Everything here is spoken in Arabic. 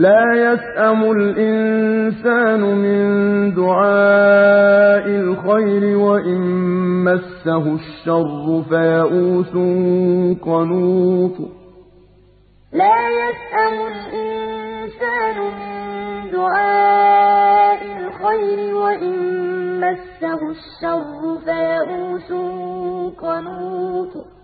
لَّا يَسْأَمُ الْإِنسَانُ مِن دُعَاءِ الْخَيْرِ وَإِن مَّسَّهُ الشَّرُّ فَيَئُوسٌ قَنُوطٌ. لَّا يَسْأَمُ الْإِنسَانُ مِن دُعَاءِ الْخَيْرِ وَإِن مَّسَّهُ الشَّرُّ فَيَئُوسٌ قَنُوطٌ.